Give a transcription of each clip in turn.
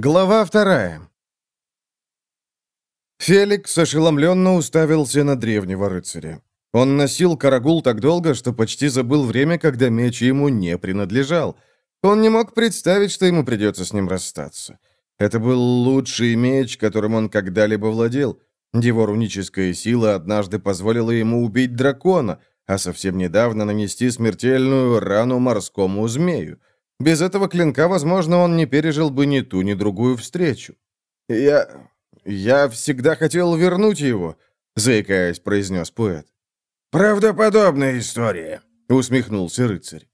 Глава вторая. Феликс ошеломленно уставился на древнего рыцаря. Он носил карагул так долго, что почти забыл время, когда меч ему не принадлежал. Он не мог представить, что ему придется с ним расстаться. Это был лучший меч, которым он когда-либо владел. Его руническая сила однажды позволила ему убить дракона, а совсем недавно нанести смертельную рану морскому змею. Без этого клинка, возможно, он не пережил бы ни ту, ни другую встречу. «Я... я всегда хотел вернуть его», — заикаясь, произнес поэт. «Правдоподобная история», — усмехнулся рыцарь.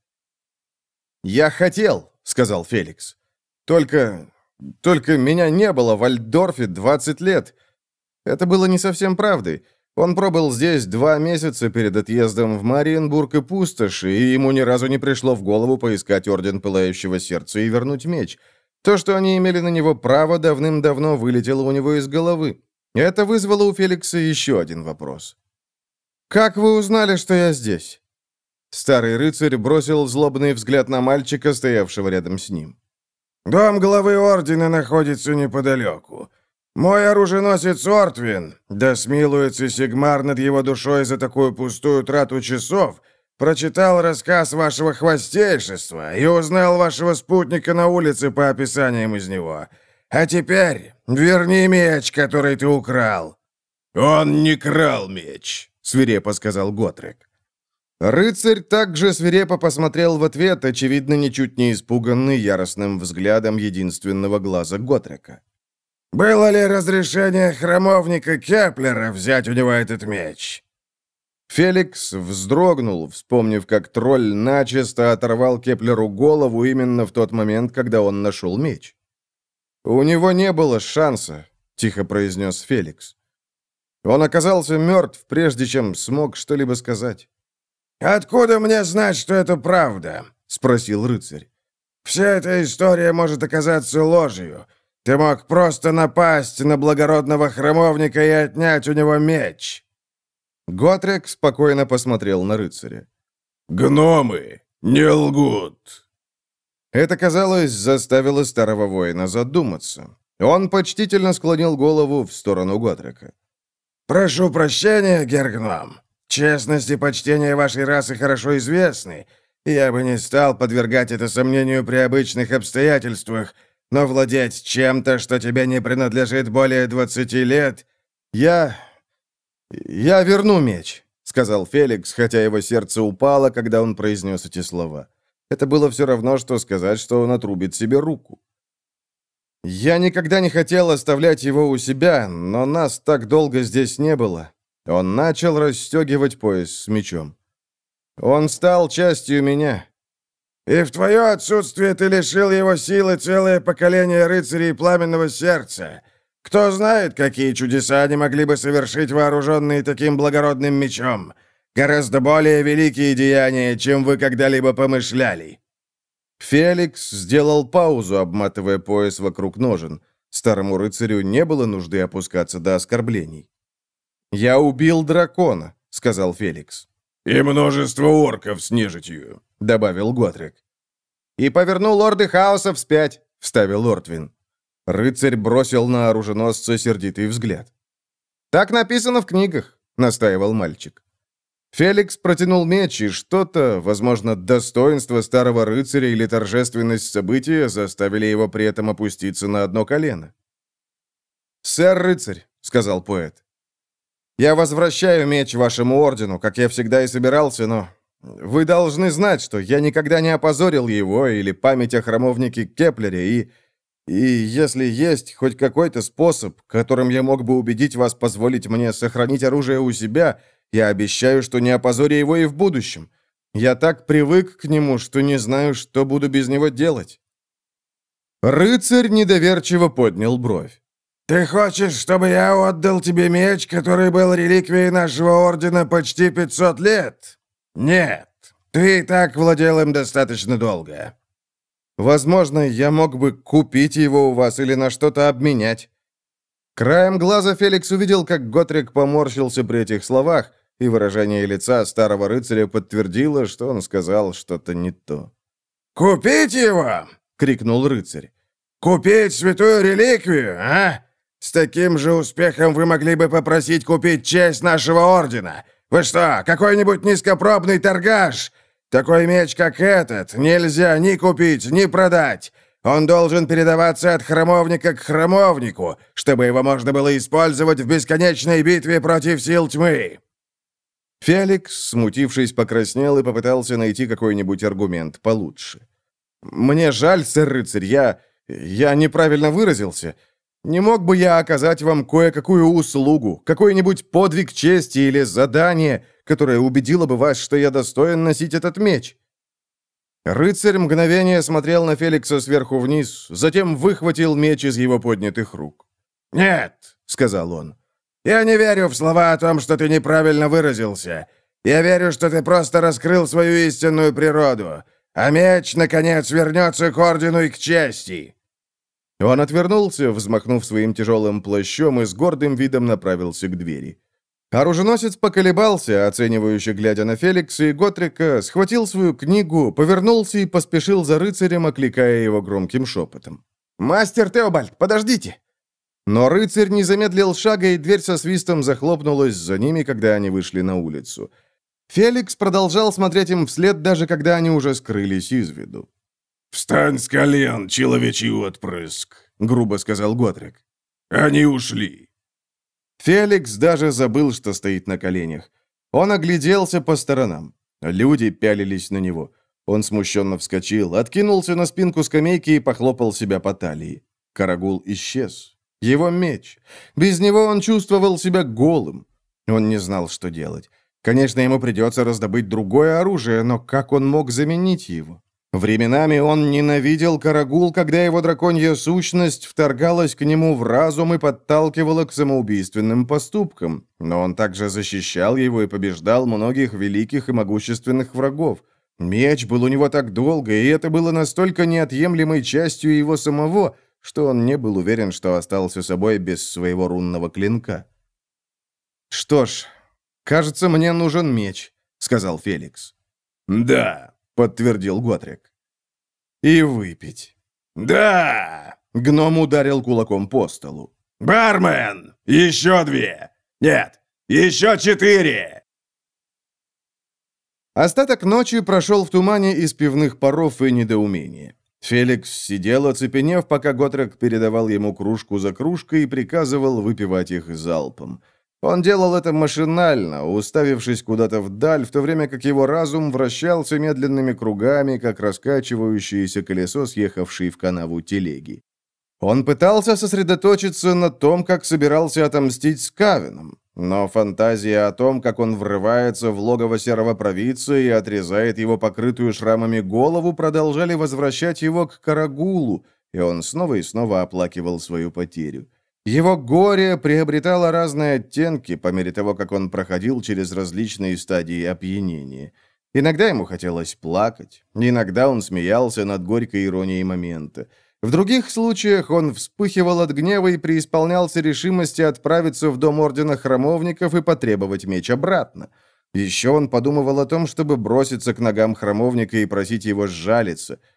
«Я хотел», — сказал Феликс. «Только... только меня не было в Альдорфе 20 лет. Это было не совсем правдой. Он пробыл здесь два месяца перед отъездом в Мариенбург и Пустоши, и ему ни разу не пришло в голову поискать Орден Пылающего Сердца и вернуть меч. То, что они имели на него право, давным-давно вылетело у него из головы. Это вызвало у Феликса еще один вопрос. «Как вы узнали, что я здесь?» Старый рыцарь бросил злобный взгляд на мальчика, стоявшего рядом с ним. «Дом главы Ордена находится неподалеку. «Мой оруженосец Ортвин, да смилуется Сигмар над его душой за такую пустую трату часов, прочитал рассказ вашего хвостейшества и узнал вашего спутника на улице по описаниям из него. А теперь верни меч, который ты украл». «Он не крал меч», — свирепо сказал Готрек. Рыцарь также свирепо посмотрел в ответ, очевидно, ничуть не испуганный яростным взглядом единственного глаза Готрека. Было ли разрешение храмовника Кеплера взять у него этот меч?» Феликс вздрогнул, вспомнив, как тролль начисто оторвал Кеплеру голову именно в тот момент, когда он нашел меч. «У него не было шанса», — тихо произнес Феликс. Он оказался мертв, прежде чем смог что-либо сказать. «Откуда мне знать, что это правда?» — спросил рыцарь. «Вся эта история может оказаться ложью. Ты мог просто напасть на благородного храмовника и отнять у него меч!» Готрек спокойно посмотрел на рыцаря. «Гномы не лгут!» Это, казалось, заставило старого воина задуматься. Он почтительно склонил голову в сторону Готрека. «Прошу прощения, Гергном. Честность и почтение вашей расы хорошо известны. Я бы не стал подвергать это сомнению при обычных обстоятельствах, но владеть чем-то, что тебе не принадлежит более двадцати лет, я... я верну меч», — сказал Феликс, хотя его сердце упало, когда он произнес эти слова. Это было все равно, что сказать, что он отрубит себе руку. «Я никогда не хотел оставлять его у себя, но нас так долго здесь не было». Он начал расстегивать пояс с мечом. «Он стал частью меня. И в твое отсутствие ты лишил его силы целое поколение рыцарей пламенного сердца. Кто знает, какие чудеса они могли бы совершить, вооруженные таким благородным мечом. Гораздо более великие деяния, чем вы когда-либо помышляли». Феликс сделал паузу, обматывая пояс вокруг ножен. Старому рыцарю не было нужды опускаться до оскорблений. «Я убил дракона», — сказал Феликс. «И множество орков с нежитью», — добавил Готрик. «И повернул лорды хаоса вспять», — вставил Ортвин. Рыцарь бросил на оруженосца сердитый взгляд. «Так написано в книгах», — настаивал мальчик. Феликс протянул меч, и что-то, возможно, достоинство старого рыцаря или торжественность события заставили его при этом опуститься на одно колено. «Сэр рыцарь», — сказал поэт, я возвращаю меч вашему ордену, как я всегда и собирался, но вы должны знать, что я никогда не опозорил его или память о храмовнике Кеплере, и... И если есть хоть какой-то способ, которым я мог бы убедить вас позволить мне сохранить оружие у себя, я обещаю, что не опозорю его и в будущем. Я так привык к нему, что не знаю, что буду без него делать». Рыцарь недоверчиво поднял бровь. «Ты хочешь, чтобы я отдал тебе меч, который был реликвией нашего ордена почти 500 лет? Нет, ты и так владел им достаточно долго». «Возможно, я мог бы купить его у вас или на что-то обменять». Краем глаза Феликс увидел, как Готрик поморщился при этих словах, и выражение лица старого рыцаря подтвердило, что он сказал что-то не то. «Купить его?» — крикнул рыцарь. Купить святую реликвию, а? С таким же успехом вы могли бы попросить купить честь нашего ордена. Вы что, какой-нибудь низкопробный торгаш? Такой меч, как этот, нельзя ни купить, ни продать. Он должен передаваться от храмовника к храмовнику, чтобы его можно было использовать в бесконечной битве против сил тьмы». Феликс, смутившись, покраснел и попытался найти какой-нибудь аргумент получше. «Мне жаль, сэр-рыцарь, я... я неправильно выразился. Не мог бы я оказать вам кое-какую услугу, какой-нибудь подвиг чести или задание, которое убедило бы вас, что я достоин носить этот меч?» Рыцарь мгновение смотрел на Феликса сверху вниз, затем выхватил меч из его поднятых рук. «Нет», — сказал он, — «я не верю в слова о том, что ты неправильно выразился. Я верю, что ты просто раскрыл свою истинную природу, а меч, наконец, вернется к ордену и к чести». Он отвернулся, взмахнув своим тяжелым плащом и с гордым видом направился к двери. Оруженосец поколебался, оценивающе глядя на Феликса и Готрика, схватил свою книгу, повернулся и поспешил за рыцарем, окликая его громким шепотом. «Мастер Теобальд, подождите!» Но рыцарь не замедлил шага, и дверь со свистом захлопнулась за ними, когда они вышли на улицу. Феликс продолжал смотреть им вслед, даже когда они уже скрылись из виду. «Встань с колен, человечий отпрыск», — грубо сказал Готрик. «Они ушли». Феликс даже забыл, что стоит на коленях. Он огляделся по сторонам. Люди пялились на него. Он смущенно вскочил, откинулся на спинку скамейки и похлопал себя по талии. Карагул исчез. Его меч. Без него он чувствовал себя голым. Он не знал, что делать. Конечно, ему придется раздобыть другое оружие, но как он мог заменить его? Временами он ненавидел Карагул, когда его драконья сущность вторгалась к нему в разум и подталкивала к самоубийственным поступкам, но он также защищал его и побеждал многих великих и могущественных врагов. Меч был у него так долго, и это было настолько неотъемлемой частью его самого, что он не был уверен, что остался собой без своего рунного клинка. «Что ж, кажется, мне нужен меч», — сказал Феликс. «Да», — подтвердил Готрик. «И выпить». «Да!» — гном ударил кулаком по столу. «Бармен! Еще две! Нет, еще четыре!» Остаток ночи прошел в тумане из пивных паров и недоумения. Феликс сидел, оцепенев, пока Готрек передавал ему кружку за кружкой и приказывал выпивать их залпом. Он делал это машинально, уставившись куда-то вдаль, в то время как его разум вращался медленными кругами, как раскачивающееся колесо, съехавшей в канаву телеги. Он пытался сосредоточиться на том, как собирался отомстить Скавином, но фантазия о том, как он врывается в логово серого провидца и отрезает его покрытую шрамами голову, продолжали возвращать его к Карагулу, и он снова и снова оплакивал свою потерю. Его горе приобретало разные оттенки по мере того, как он проходил через различные стадии опьянения. Иногда ему хотелось плакать, иногда он смеялся над горькой иронией момента. В других случаях он вспыхивал от гнева и преисполнялся решимости отправиться в дом Ордена Храмовников и потребовать меч обратно. Еще он подумывал о том, чтобы броситься к ногам Храмовника и просить его сжалиться –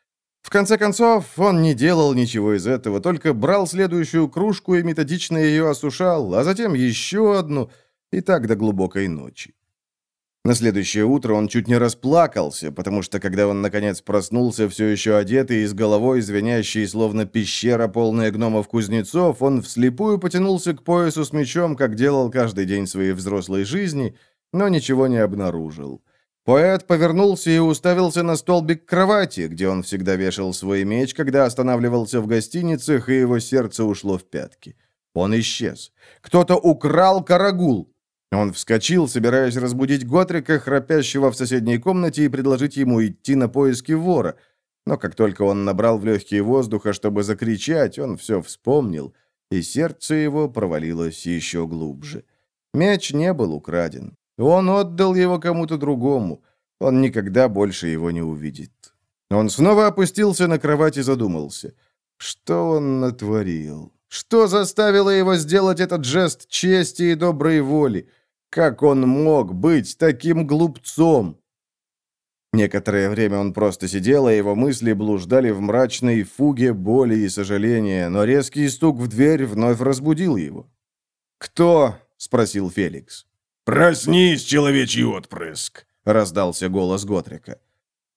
в конце концов, он не делал ничего из этого, только брал следующую кружку и методично ее осушал, а затем еще одну, и так до глубокой ночи. На следующее утро он чуть не расплакался, потому что, когда он, наконец, проснулся, все еще одетый и с головой звенящий, словно пещера, полная гномов-кузнецов, он вслепую потянулся к поясу с мечом, как делал каждый день своей взрослой жизни, но ничего не обнаружил. Поэт повернулся и уставился на столбик кровати, где он всегда вешал свой меч, когда останавливался в гостиницах, и его сердце ушло в пятки. Он исчез. Кто-то украл карагул. Он вскочил, собираясь разбудить Готрика, храпящего в соседней комнате, и предложить ему идти на поиски вора. Но как только он набрал в легкие воздуха, чтобы закричать, он все вспомнил, и сердце его провалилось еще глубже. Меч не был украден. Он отдал его кому-то другому. Он никогда больше его не увидит. Он снова опустился на кровать и задумался. Что он натворил? Что заставило его сделать этот жест чести и доброй воли? Как он мог быть таким глупцом? Некоторое время он просто сидел, а его мысли блуждали в мрачной фуге боли и сожаления, но резкий стук в дверь вновь разбудил его. «Кто?» — спросил Феликс. «Проснись, человечий отпрыск!» — раздался голос Готрика.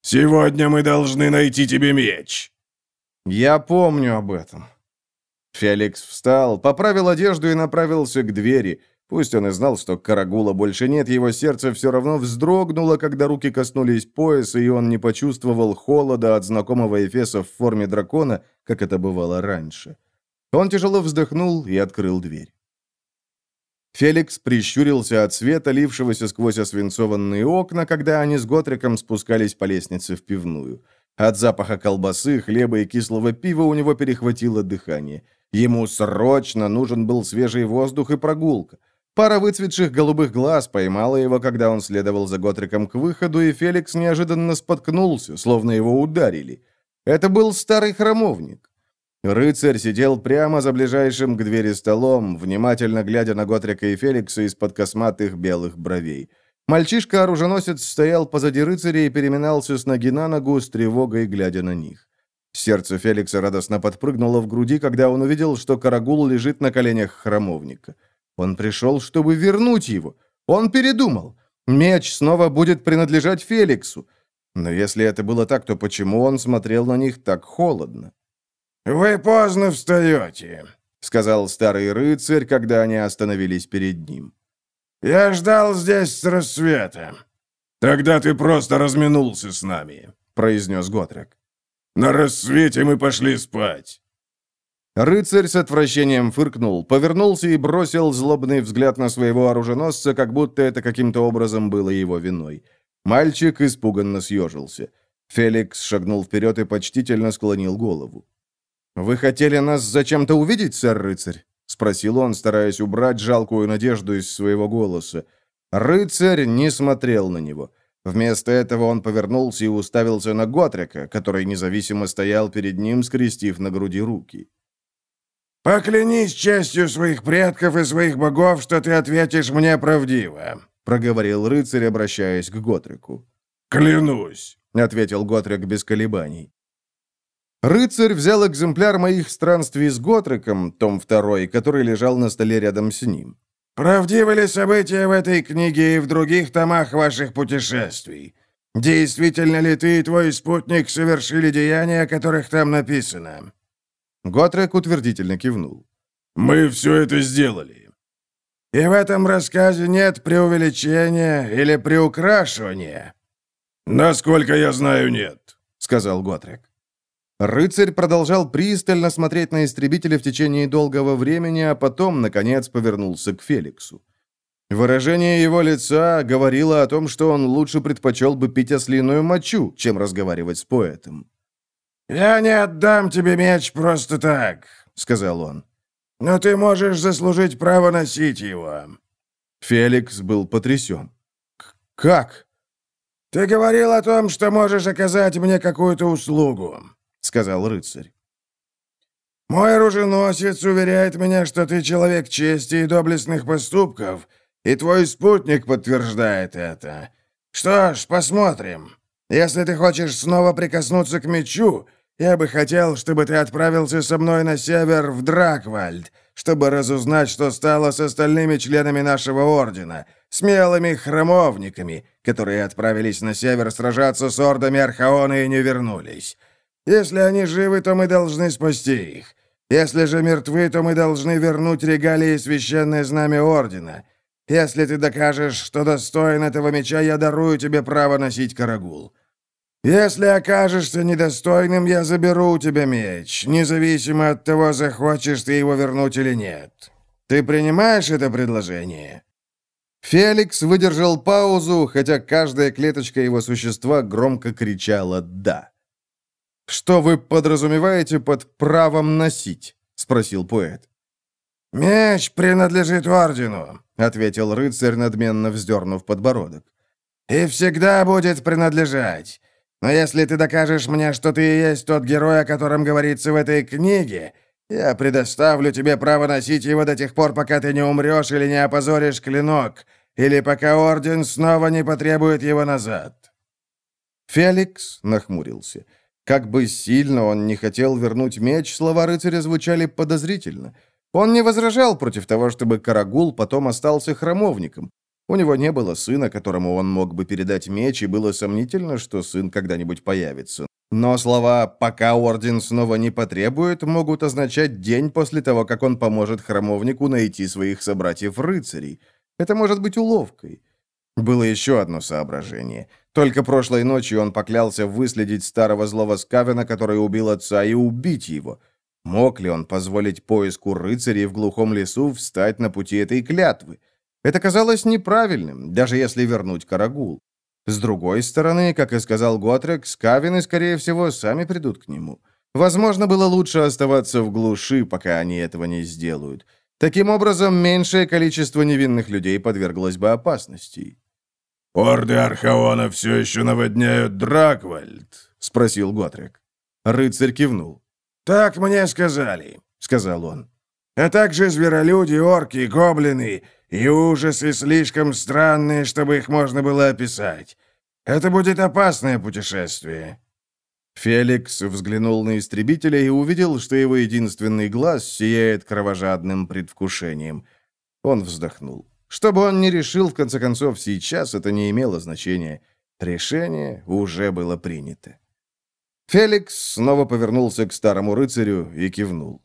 «Сегодня мы должны найти тебе меч!» «Я помню об этом». Феликс встал, поправил одежду и направился к двери. Пусть он и знал, что Карагула больше нет, его сердце все равно вздрогнуло, когда руки коснулись пояса, и он не почувствовал холода от знакомого Эфеса в форме дракона, как это бывало раньше. Он тяжело вздохнул и открыл дверь. Феликс прищурился от света, лившегося сквозь освинцованные окна, когда они с Готриком спускались по лестнице в пивную. От запаха колбасы, хлеба и кислого пива у него перехватило дыхание. Ему срочно нужен был свежий воздух и прогулка. Пара выцветших голубых глаз поймала его, когда он следовал за Готриком к выходу, и Феликс неожиданно споткнулся, словно его ударили. Это был старый храмовник. Рыцарь сидел прямо за ближайшим к двери столом, внимательно глядя на Готрика и Феликса из-под косматых белых бровей. Мальчишка-оруженосец стоял позади рыцаря и переминался с ноги на ногу с тревогой, глядя на них. Сердце Феликса радостно подпрыгнуло в груди, когда он увидел, что Карагул лежит на коленях храмовника. Он пришел, чтобы вернуть его. Он передумал. Меч снова будет принадлежать Феликсу. Но если это было так, то почему он смотрел на них так холодно? «Вы поздно встаете», — сказал старый рыцарь, когда они остановились перед ним. «Я ждал здесь с рассвета». «Тогда ты просто разминулся с нами», — произнес Готрек. «На рассвете мы пошли спать». Рыцарь с отвращением фыркнул, повернулся и бросил злобный взгляд на своего оруженосца, как будто это каким-то образом было его виной. Мальчик испуганно съежился. Феликс шагнул вперед и почтительно склонил голову. «Вы хотели нас зачем-то увидеть, сэр-рыцарь?» — спросил он, стараясь убрать жалкую надежду из своего голоса. Рыцарь не смотрел на него. Вместо этого он повернулся и уставился на Готрика, который независимо стоял перед ним, скрестив на груди руки. «Поклянись честью своих предков и своих богов, что ты ответишь мне правдиво», — проговорил рыцарь, обращаясь к Готрику. «Клянусь», — ответил Готрик без колебаний. Рыцарь взял экземпляр моих странствий с Готриком, том второй, который лежал на столе рядом с ним. «Правдивы ли события в этой книге и в других томах ваших путешествий? Действительно ли ты и твой спутник совершили деяния, о которых там написано?» Готрек утвердительно кивнул. «Мы все это сделали». «И в этом рассказе нет преувеличения или приукрашивания?» «Насколько я знаю, нет», — сказал Готрек. Рыцарь продолжал пристально смотреть на истребителя в течение долгого времени, а потом, наконец, повернулся к Феликсу. Выражение его лица говорило о том, что он лучше предпочел бы пить ослиную мочу, чем разговаривать с поэтом. «Я не отдам тебе меч просто так», — сказал он. «Но ты можешь заслужить право носить его». Феликс был потрясен. «Как?» «Ты говорил о том, что можешь оказать мне какую-то услугу. — сказал рыцарь. «Мой оруженосец уверяет меня, что ты человек чести и доблестных поступков, и твой спутник подтверждает это. Что ж, посмотрим. Если ты хочешь снова прикоснуться к мечу, я бы хотел, чтобы ты отправился со мной на север в Драквальд, чтобы разузнать, что стало с остальными членами нашего ордена, смелыми храмовниками, которые отправились на север сражаться с ордами Архаона и не вернулись. Если они живы, то мы должны спасти их. Если же мертвы, то мы должны вернуть регалии священное знамя Ордена. Если ты докажешь, что достоин этого меча, я дарую тебе право носить карагул. Если окажешься недостойным, я заберу у тебя меч, независимо от того, захочешь ты его вернуть или нет. Ты принимаешь это предложение?» Феликс выдержал паузу, хотя каждая клеточка его существа громко кричала «да». «Что вы подразумеваете под правом носить?» — спросил поэт. «Меч принадлежит ордену», — ответил рыцарь, надменно вздернув подбородок. «И всегда будет принадлежать. Но если ты докажешь мне, что ты и есть тот герой, о котором говорится в этой книге, я предоставлю тебе право носить его до тех пор, пока ты не умрешь или не опозоришь клинок, или пока орден снова не потребует его назад». Феликс нахмурился. Как бы сильно он не хотел вернуть меч, слова рыцаря звучали подозрительно. Он не возражал против того, чтобы Карагул потом остался храмовником. У него не было сына, которому он мог бы передать меч, и было сомнительно, что сын когда-нибудь появится. Но слова «пока орден снова не потребует» могут означать день после того, как он поможет храмовнику найти своих собратьев-рыцарей. Это может быть уловкой. Было еще одно соображение. Только прошлой ночью он поклялся выследить старого злого Скавена, который убил отца, и убить его. Мог ли он позволить поиску рыцарей в глухом лесу встать на пути этой клятвы? Это казалось неправильным, даже если вернуть Карагул. С другой стороны, как и сказал Готрек, скавины, скорее всего, сами придут к нему. Возможно, было лучше оставаться в глуши, пока они этого не сделают. Таким образом, меньшее количество невинных людей подверглось бы опасности. «Орды Архаона все еще наводняют Драквальд?» — спросил Готрек. Рыцарь кивнул. «Так мне сказали», — сказал он. «А также зверолюди, орки, гоблины и ужасы слишком странные, чтобы их можно было описать. Это будет опасное путешествие». Феликс взглянул на истребителя и увидел, что его единственный глаз сияет кровожадным предвкушением. Он вздохнул. Что бы он ни решил, в конце концов, сейчас это не имело значения. Решение уже было принято. Феликс снова повернулся к старому рыцарю и кивнул.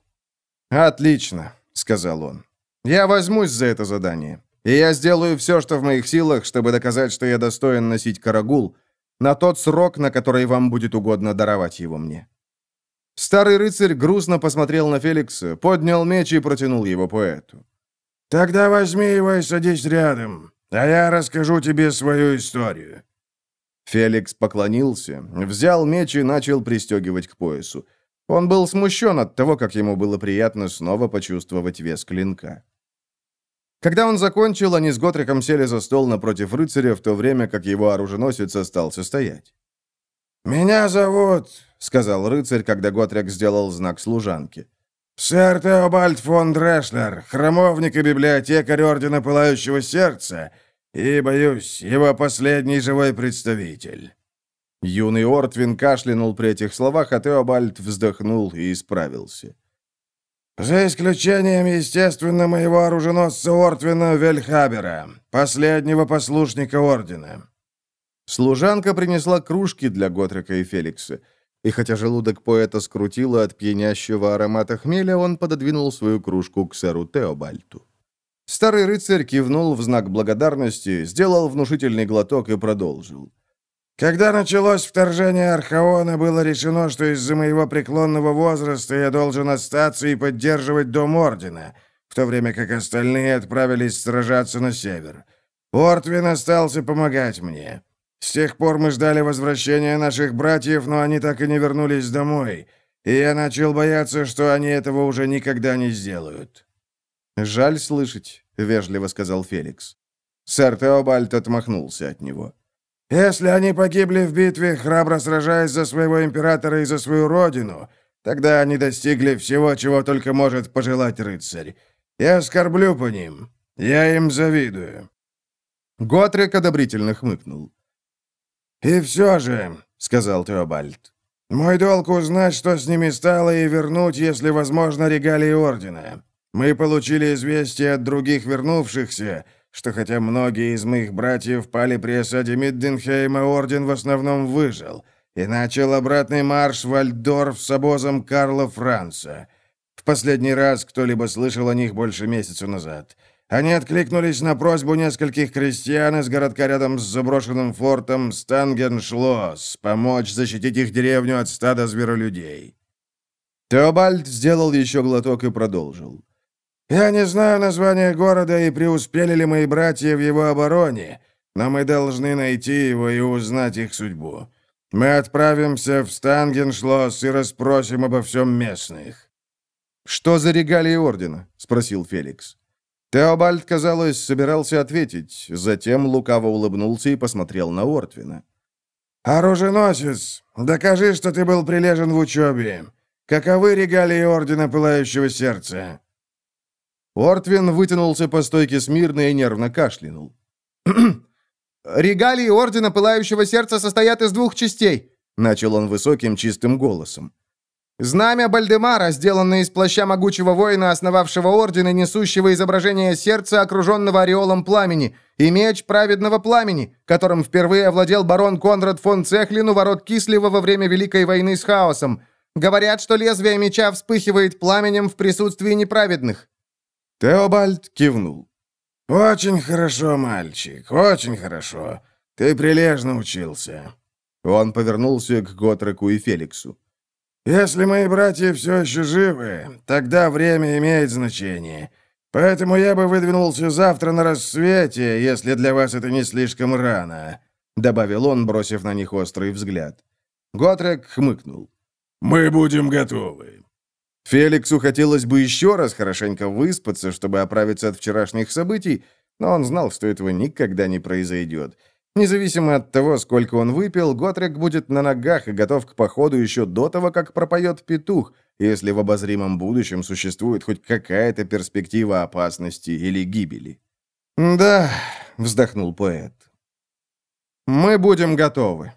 «Отлично», — сказал он. Я возьмусь за это задание. И я сделаю все, что в моих силах, чтобы доказать, что я достоин носить карагул на тот срок, на который вам будет угодно даровать его мне». Старый рыцарь грустно посмотрел на Феликса, поднял меч и протянул его поэту. «Тогда возьми его и садись рядом, а я расскажу тебе свою историю». Феликс поклонился, взял меч и начал пристегивать к поясу. Он был смущен от того, как ему было приятно снова почувствовать вес клинка. Когда он закончил, они с Готриком сели за стол напротив рыцаря, в то время как его оруженосец остался стоять. «Меня зовут», — сказал рыцарь, когда Готрик сделал знак служанке. «Сэр Теобальд фон Дрешлер, храмовник и библиотекарь Ордена Пылающего Сердца, и, боюсь, его последний живой представитель». Юный Ортвин кашлянул при этих словах, а Теобальд вздохнул и исправился. «За исключением, естественно, моего оруженосца Ортвина Вельхабера, последнего послушника Ордена». Служанка принесла кружки для Готрика и Феликса, и хотя желудок поэта скрутило от пьянящего аромата хмеля, он пододвинул свою кружку к сэру Теобальту. Старый рыцарь кивнул в знак благодарности, сделал внушительный глоток и продолжил. Когда началось вторжение Архаона, было решено, что из-за моего преклонного возраста я должен остаться и поддерживать Дом Ордена, в то время как остальные отправились сражаться на север. Ортвин остался помогать мне. С тех пор мы ждали возвращения наших братьев, но они так и не вернулись домой, и я начал бояться, что они этого уже никогда не сделают». «Жаль слышать», — вежливо сказал Феликс. Сэр Теобальд отмахнулся от него. Если они погибли в битве, храбро сражаясь за своего императора и за свою родину, тогда они достигли всего, чего только может пожелать рыцарь. Я скорблю по ним. Я им завидую». Готрик одобрительно хмыкнул. «И все же», — сказал Теобальд, — «мой долг узнать, что с ними стало, и вернуть, если возможно, регалии Ордена. Мы получили известие от других вернувшихся, что хотя многие из моих братьев пали при осаде Мидденхейма, Орден в основном выжил и начал обратный марш в Альдорф с обозом Карла Франца. В последний раз кто-либо слышал о них больше месяца назад. Они откликнулись на просьбу нескольких крестьян из городка рядом с заброшенным фортом Стангеншлосс помочь защитить их деревню от стада зверолюдей. Теобальд сделал еще глоток и продолжил. Я не знаю название города и преуспели ли мои братья в его обороне, но мы должны найти его и узнать их судьбу. Мы отправимся в Стангеншлосс и расспросим обо всем местных». «Что за регалии ордена?» — спросил Феликс. Теобальд, казалось, собирался ответить, затем лукаво улыбнулся и посмотрел на Ортвина. «Оруженосец, докажи, что ты был прилежен в учебе. Каковы регалии Ордена Пылающего Сердца?» Ортвин вытянулся по стойке смирно и нервно кашлянул. регалии Ордена Пылающего Сердца состоят из двух частей», начал он высоким чистым голосом. Знамя Бальдемара, сделанное из плаща могучего воина, основавшего орден и несущего изображение сердца, окруженного ореолом пламени, и меч праведного пламени, которым впервые овладел барон Конрад фон Цехлин у ворот Кислева во время Великой войны с хаосом. Говорят, что лезвие меча вспыхивает пламенем в присутствии неправедных». Теобальд кивнул. «Очень хорошо, мальчик, очень хорошо. Ты прилежно учился». Он повернулся к Готреку и Феликсу. Если мои братья все еще живы, тогда время имеет значение. Поэтому я бы выдвинулся завтра на рассвете, если для вас это не слишком рано», — добавил он, бросив на них острый взгляд. Готрек хмыкнул. «Мы будем готовы». Феликсу хотелось бы еще раз хорошенько выспаться, чтобы оправиться от вчерашних событий, но он знал, что этого никогда не произойдет. Независимо от того, сколько он выпил, Готрек будет на ногах и готов к походу еще до того, как пропоет петух, если в обозримом будущем существует хоть какая-то перспектива опасности или гибели. «Да», — вздохнул поэт, — «мы будем готовы».